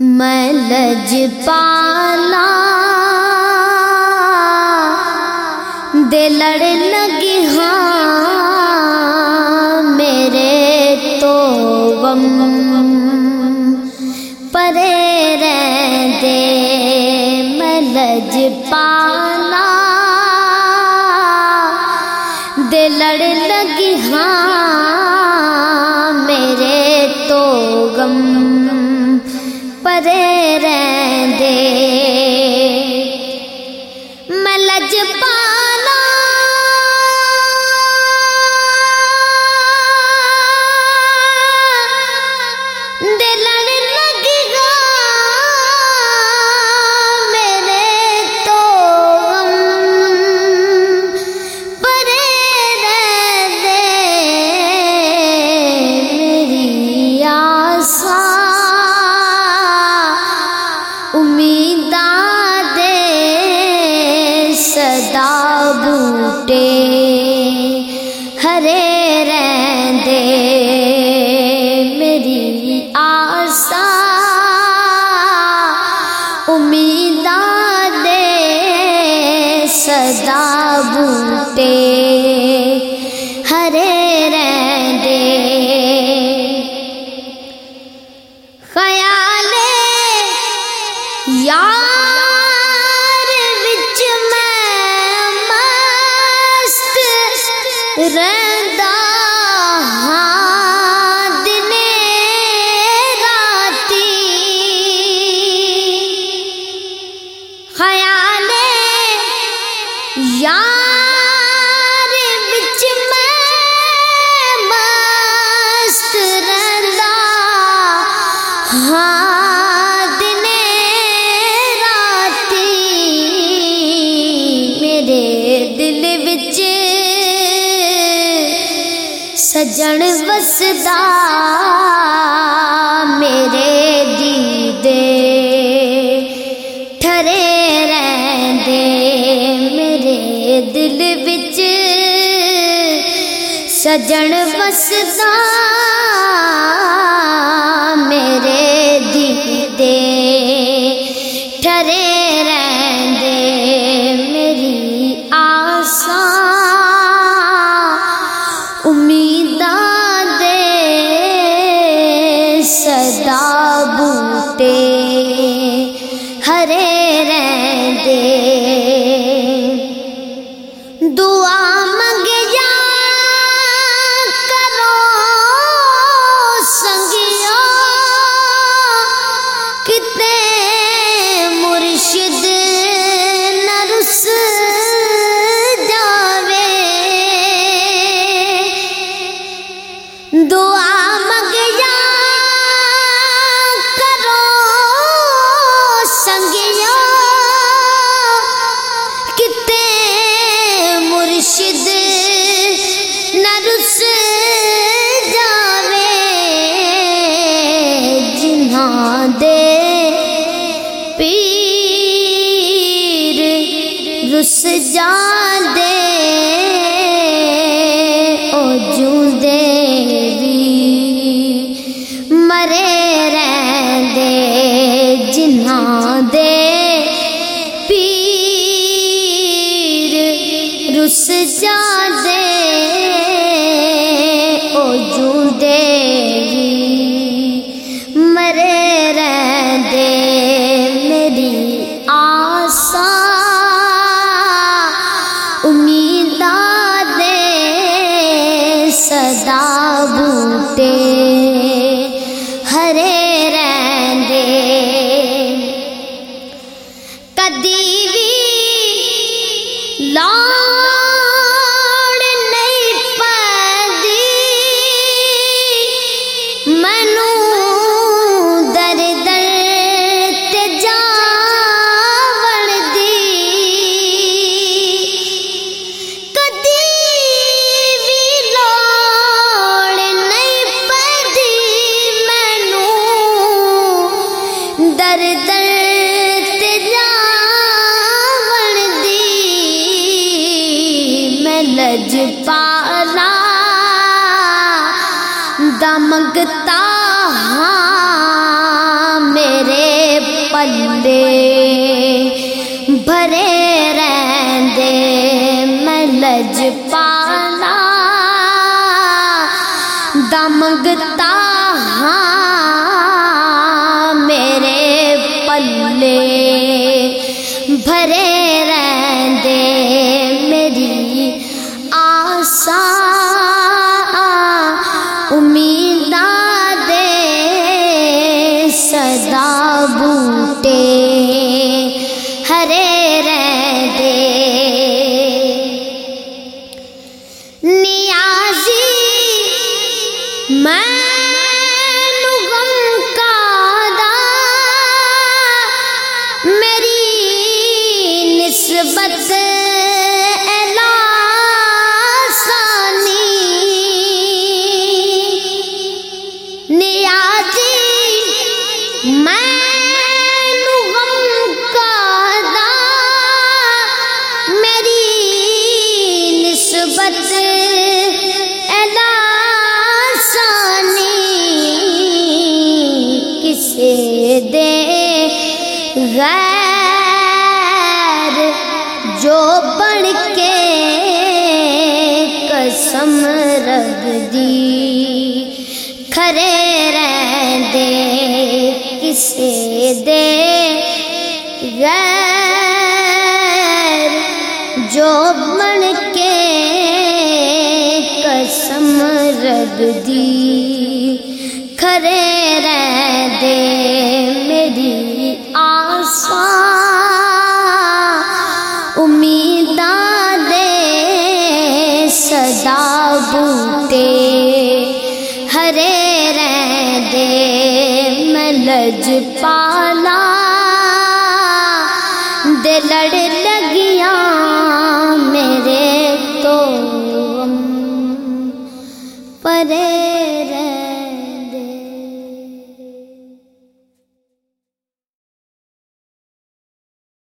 ملج پالا دلڑ لگی ہاں میرے تو غم پرے رہتے ملج پالا دلڑ لگی ہاں میرے تو گم پرے رہ دے۔ ہرے رہدا راتی خیال یا سجن وسدا میرے دیدے ٹھرے رہندے میرے دل وچ سجن وسدا میرے دیدے ٹھرے جوں دے صدا بوٹے ہرے رہندے۔ کدی بھی لان گج پارا دمکتا ہاں میرے پلے بھرے رہندے میں لج پالا دمکتا ہاں میرے پلے بھرے رہندے صدا بوٹے غیر جو بڑھ کے قسم رکھ دی۔ کھرے رہندے کسے دے۔ غیر جو بن کے قسم رکھ دی۔ کھرے رہندے میری صدا بوٹے ہرے رہ دے لج